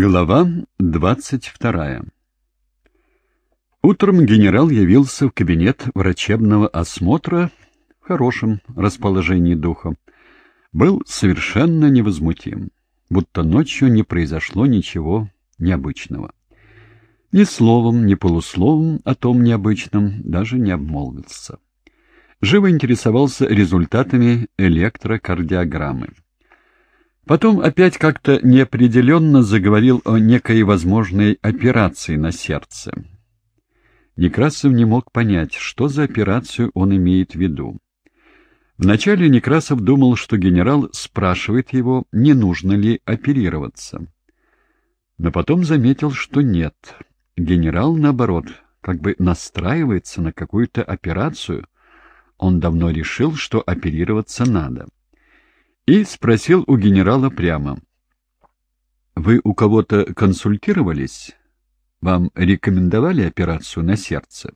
Глава двадцать вторая Утром генерал явился в кабинет врачебного осмотра в хорошем расположении духа. Был совершенно невозмутим, будто ночью не произошло ничего необычного. Ни словом, ни полусловом о том необычном даже не обмолвился. Живо интересовался результатами электрокардиограммы. Потом опять как-то неопределенно заговорил о некой возможной операции на сердце. Некрасов не мог понять, что за операцию он имеет в виду. Вначале Некрасов думал, что генерал спрашивает его, не нужно ли оперироваться. Но потом заметил, что нет. Генерал, наоборот, как бы настраивается на какую-то операцию. Он давно решил, что оперироваться надо и спросил у генерала прямо. «Вы у кого-то консультировались? Вам рекомендовали операцию на сердце?»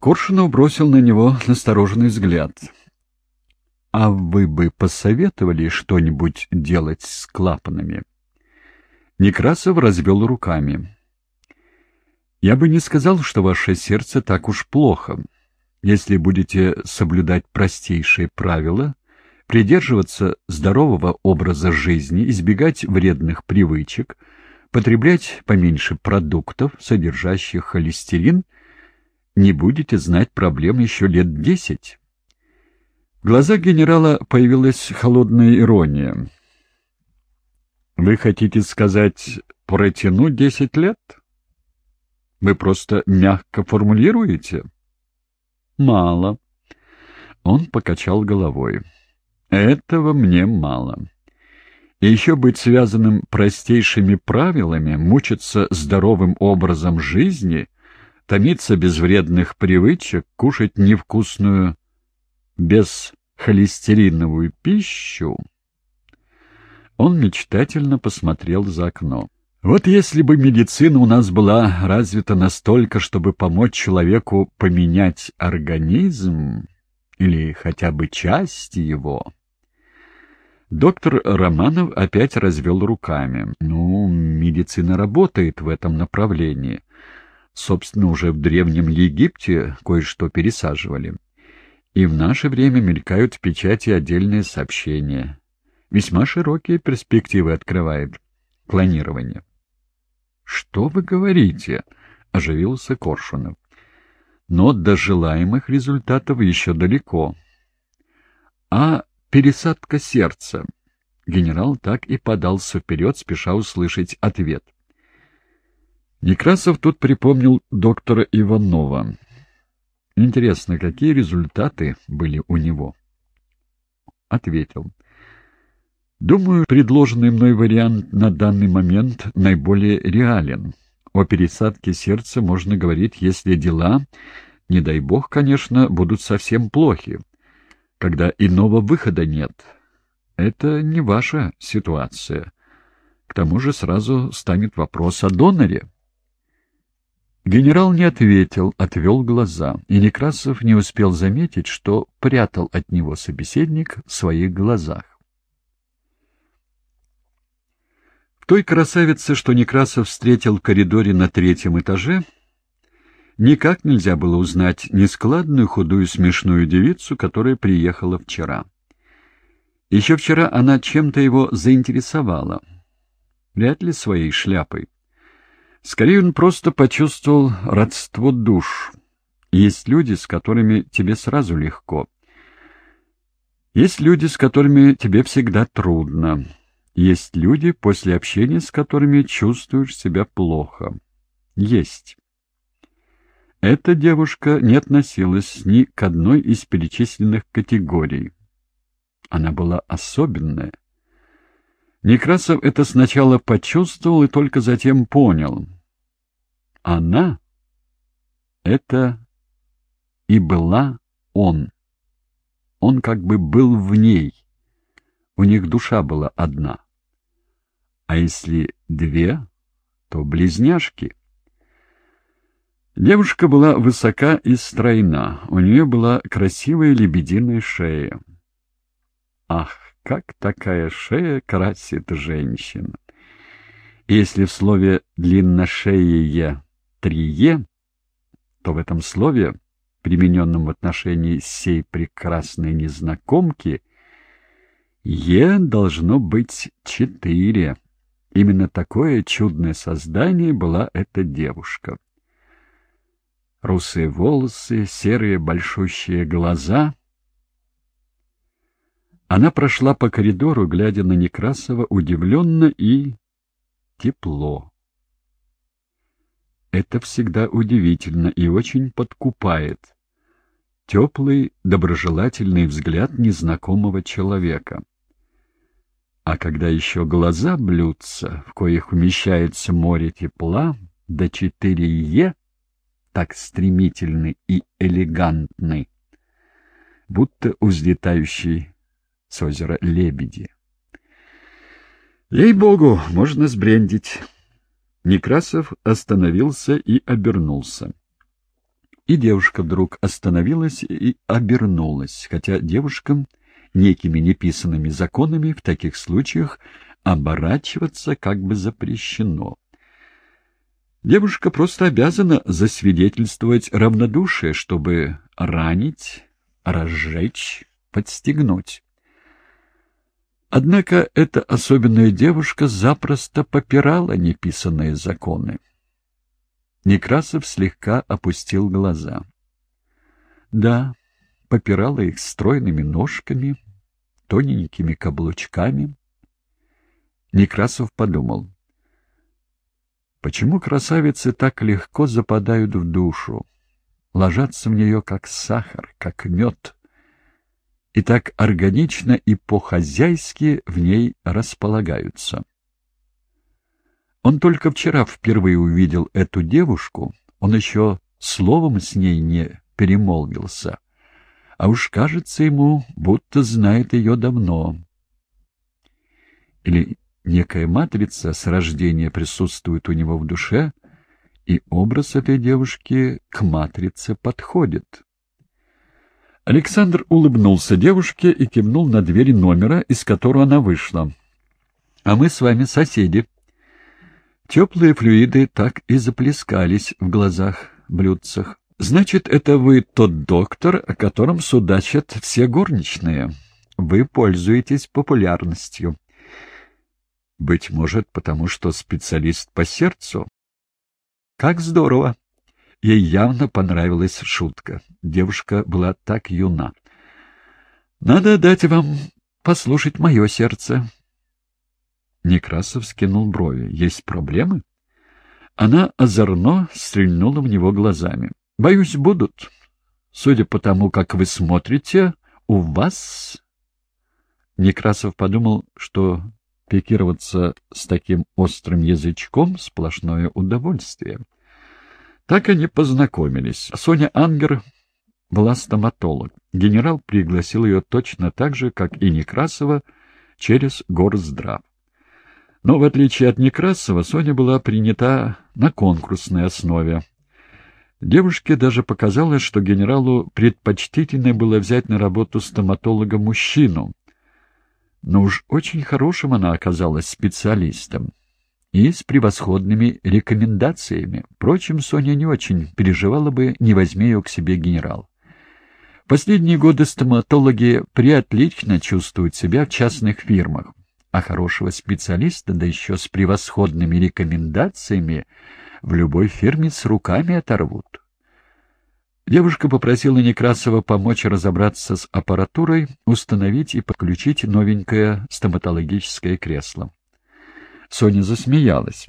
Коршунов бросил на него настороженный взгляд. «А вы бы посоветовали что-нибудь делать с клапанами?» Некрасов развел руками. «Я бы не сказал, что ваше сердце так уж плохо. Если будете соблюдать простейшие правила, придерживаться здорового образа жизни, избегать вредных привычек, потреблять поменьше продуктов, содержащих холестерин, не будете знать проблем еще лет десять. В глазах генерала появилась холодная ирония. «Вы хотите сказать, протянуть десять лет? Вы просто мягко формулируете?» «Мало». Он покачал головой. Этого мне мало. И еще быть связанным простейшими правилами, мучиться здоровым образом жизни, томиться без вредных привычек, кушать невкусную бесхолестериновую пищу. Он мечтательно посмотрел за окно. Вот если бы медицина у нас была развита настолько, чтобы помочь человеку поменять организм или хотя бы части его... Доктор Романов опять развел руками. Ну, медицина работает в этом направлении. Собственно, уже в Древнем Египте кое-что пересаживали. И в наше время мелькают в печати отдельные сообщения. Весьма широкие перспективы открывает клонирование. — Что вы говорите? — оживился Коршунов. — Но до желаемых результатов еще далеко. — А Пересадка сердца. Генерал так и подался вперед, спеша услышать ответ. Некрасов тут припомнил доктора Иванова. Интересно, какие результаты были у него? Ответил. Думаю, предложенный мной вариант на данный момент наиболее реален. О пересадке сердца можно говорить, если дела, не дай бог, конечно, будут совсем плохи когда иного выхода нет. Это не ваша ситуация. К тому же сразу станет вопрос о доноре. Генерал не ответил, отвел глаза, и Некрасов не успел заметить, что прятал от него собеседник в своих глазах. В той красавице, что Некрасов встретил в коридоре на третьем этаже, никак нельзя было узнать нескладную, худую, смешную девицу, которая приехала вчера. Еще вчера она чем-то его заинтересовала. Вряд ли своей шляпой. Скорее, он просто почувствовал родство душ. Есть люди, с которыми тебе сразу легко. Есть люди, с которыми тебе всегда трудно. Есть люди, после общения с которыми чувствуешь себя плохо. Есть. Эта девушка не относилась ни к одной из перечисленных категорий. Она была особенная. Некрасов это сначала почувствовал и только затем понял. Она — это и была он. Он как бы был в ней. У них душа была одна. А если две, то близняшки — Девушка была высока и стройна, у нее была красивая лебединая шея. Ах, как такая шея красит женщину! И если в слове «длинношеее» «трие», то в этом слове, примененном в отношении сей прекрасной незнакомки, «е» должно быть четыре. Именно такое чудное создание была эта девушка. Русые волосы, серые большущие глаза. Она прошла по коридору, глядя на Некрасова удивленно и тепло. Это всегда удивительно и очень подкупает. Теплый, доброжелательный взгляд незнакомого человека. А когда еще глаза блюдца, в коих умещается море тепла, до четыре «е», так стремительны и элегантны, будто взлетающий с озера лебеди. Ей-богу, можно сбрендить. Некрасов остановился и обернулся. И девушка вдруг остановилась и обернулась, хотя девушкам некими неписанными законами в таких случаях оборачиваться как бы запрещено. Девушка просто обязана засвидетельствовать равнодушие, чтобы ранить, разжечь, подстегнуть. Однако эта особенная девушка запросто попирала неписанные законы. Некрасов слегка опустил глаза. Да, попирала их стройными ножками, тоненькими каблучками. Некрасов подумал, почему красавицы так легко западают в душу, ложатся в нее как сахар, как мед, и так органично и по-хозяйски в ней располагаются. Он только вчера впервые увидел эту девушку, он еще словом с ней не перемолвился а уж кажется ему, будто знает ее давно. Или некая матрица с рождения присутствует у него в душе, и образ этой девушки к матрице подходит. Александр улыбнулся девушке и кивнул на дверь номера, из которого она вышла. «А мы с вами соседи». Теплые флюиды так и заплескались в глазах блюдцах. Значит, это вы тот доктор, о котором судачат все горничные. Вы пользуетесь популярностью. Быть может, потому что специалист по сердцу? Как здорово! Ей явно понравилась шутка. Девушка была так юна. Надо дать вам послушать мое сердце. Некрасов скинул брови. Есть проблемы? Она озорно стрельнула в него глазами. Боюсь, будут. Судя по тому, как вы смотрите, у вас... Некрасов подумал, что пикироваться с таким острым язычком — сплошное удовольствие. Так они познакомились. Соня Ангер была стоматолог. Генерал пригласил ее точно так же, как и Некрасова, через горздрав. Но, в отличие от Некрасова, Соня была принята на конкурсной основе, Девушке даже показалось, что генералу предпочтительно было взять на работу стоматолога мужчину. Но уж очень хорошим она оказалась специалистом и с превосходными рекомендациями. Впрочем, Соня не очень переживала бы, не возьми ее к себе генерал. Последние годы стоматологи приотлично чувствуют себя в частных фирмах, а хорошего специалиста, да еще с превосходными рекомендациями, в любой фирме с руками оторвут. Девушка попросила Некрасова помочь разобраться с аппаратурой, установить и подключить новенькое стоматологическое кресло. Соня засмеялась.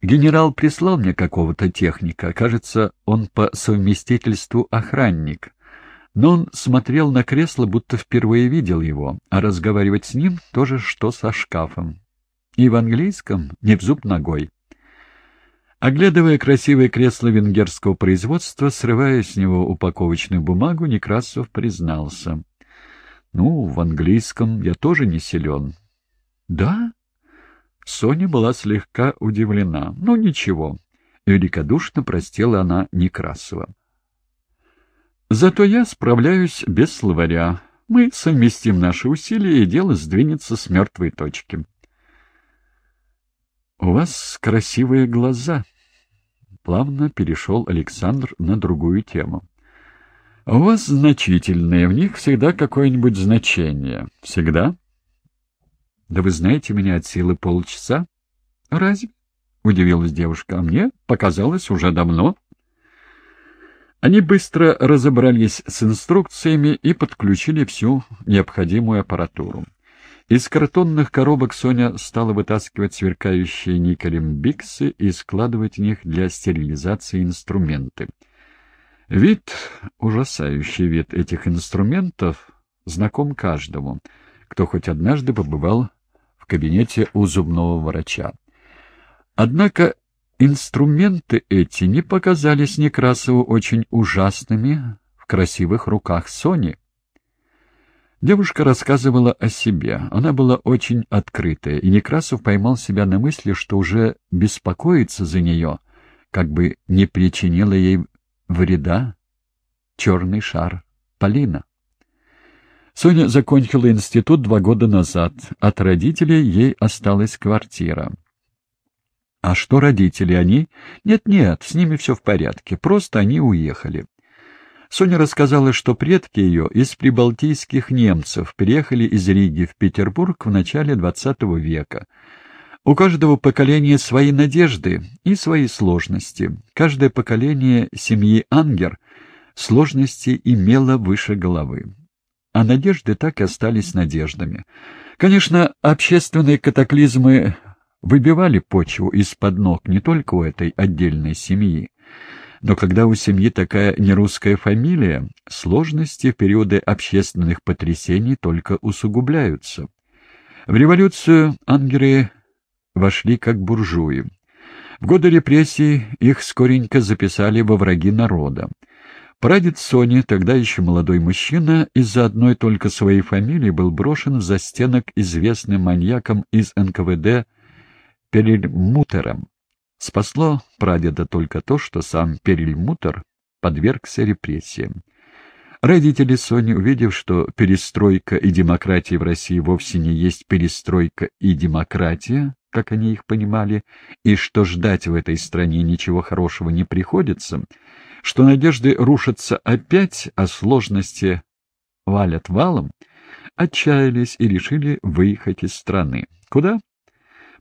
«Генерал прислал мне какого-то техника. Кажется, он по совместительству охранник. Но он смотрел на кресло, будто впервые видел его, а разговаривать с ним тоже что со шкафом. И в английском не в зуб ногой. Оглядывая красивое кресло венгерского производства, срывая с него упаковочную бумагу, Некрасов признался. — Ну, в английском я тоже не силен. — Да? Соня была слегка удивлена. — Ну, ничего. Великодушно простила она Некрасова. — Зато я справляюсь без словаря. Мы совместим наши усилия, и дело сдвинется с мертвой точки. «У вас красивые глаза», — плавно перешел Александр на другую тему. «У вас значительные, в них всегда какое-нибудь значение. Всегда?» «Да вы знаете меня от силы полчаса?» «Разве?» — удивилась девушка. «А мне показалось уже давно». Они быстро разобрались с инструкциями и подключили всю необходимую аппаратуру. Из картонных коробок Соня стала вытаскивать сверкающие никелем биксы и складывать в них для стерилизации инструменты. Вид, ужасающий вид этих инструментов, знаком каждому, кто хоть однажды побывал в кабинете у зубного врача. Однако Инструменты эти не показались Некрасову очень ужасными в красивых руках Сони. Девушка рассказывала о себе. Она была очень открытая, и Некрасов поймал себя на мысли, что уже беспокоится за нее, как бы не причинила ей вреда черный шар Полина. Соня закончила институт два года назад. От родителей ей осталась квартира. А что родители, они? Нет-нет, с ними все в порядке, просто они уехали. Соня рассказала, что предки ее из прибалтийских немцев приехали из Риги в Петербург в начале XX века. У каждого поколения свои надежды и свои сложности. Каждое поколение семьи Ангер сложности имело выше головы. А надежды так и остались надеждами. Конечно, общественные катаклизмы выбивали почву из-под ног не только у этой отдельной семьи, но когда у семьи такая нерусская фамилия, сложности в периоды общественных потрясений только усугубляются. В революцию ангеры вошли как буржуи. В годы репрессий их скоренько записали во враги народа. Прадед Сони, тогда еще молодой мужчина, из-за одной только своей фамилии был брошен в застенок известным маньяком из НКВД Перельмутером. Спасло прадеда только то, что сам Перельмутер подвергся репрессиям. Родители Сони, увидев, что перестройка и демократия в России вовсе не есть перестройка и демократия, как они их понимали, и что ждать в этой стране ничего хорошего не приходится, что надежды рушатся опять, а сложности валят валом, отчаялись и решили выехать из страны. Куда?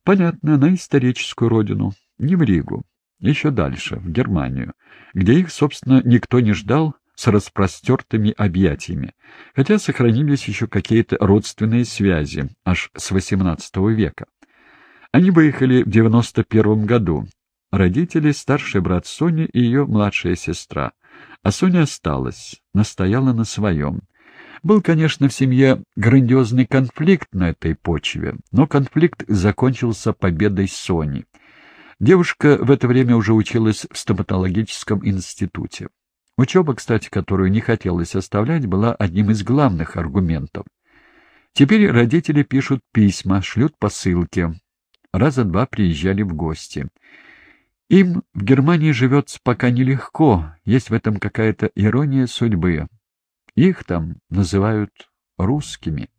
Понятно, на историческую родину, не в Ригу, еще дальше, в Германию, где их, собственно, никто не ждал с распростертыми объятиями, хотя сохранились еще какие-то родственные связи аж с XVIII века. Они выехали в 91 году. Родители, старший брат Сони и ее младшая сестра. А Соня осталась, настояла на своем. Был, конечно, в семье грандиозный конфликт на этой почве, но конфликт закончился победой Сони. Девушка в это время уже училась в стоматологическом институте. Учеба, кстати, которую не хотелось оставлять, была одним из главных аргументов. Теперь родители пишут письма, шлют посылки. Раза два приезжали в гости. Им в Германии живется пока нелегко, есть в этом какая-то ирония судьбы. Их там называют русскими.